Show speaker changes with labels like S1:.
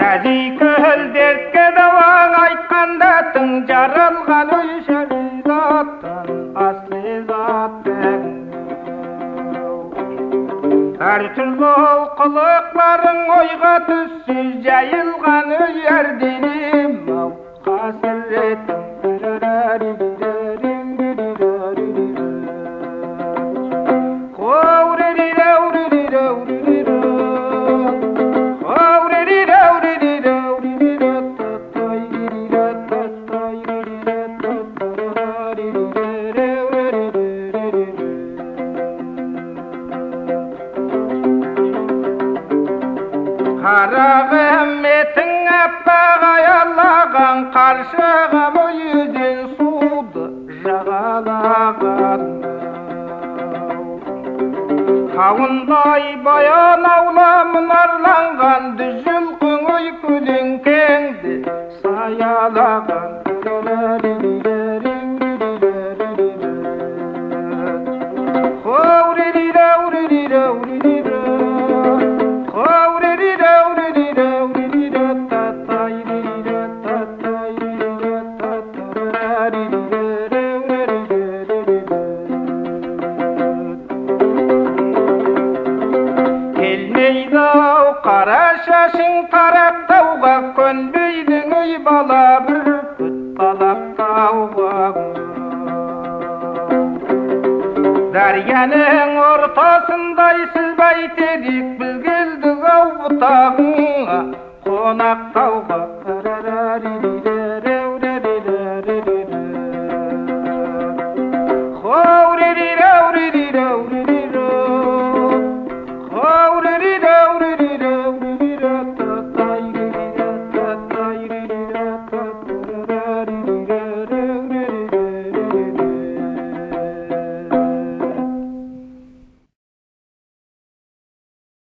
S1: нәзикөл дертке дауаң айтқанда тың жаралған ой шаризаттан асли заттың әр түрлі ойға түссе жайылған ой әр денем ау қасіретім қарағыметің аппақ аялаған қаршығам өзен суды жағалаған тауындай баян аула мұнарланған дүзіл көңіл көлеңкеңді саялаған келмейді ау қара шашың тараптауға көнбейдің ой бала бүркіт балақтауға дарияның ортасындай сілбай тедік біз келдік ау бұтағыңа қонақтау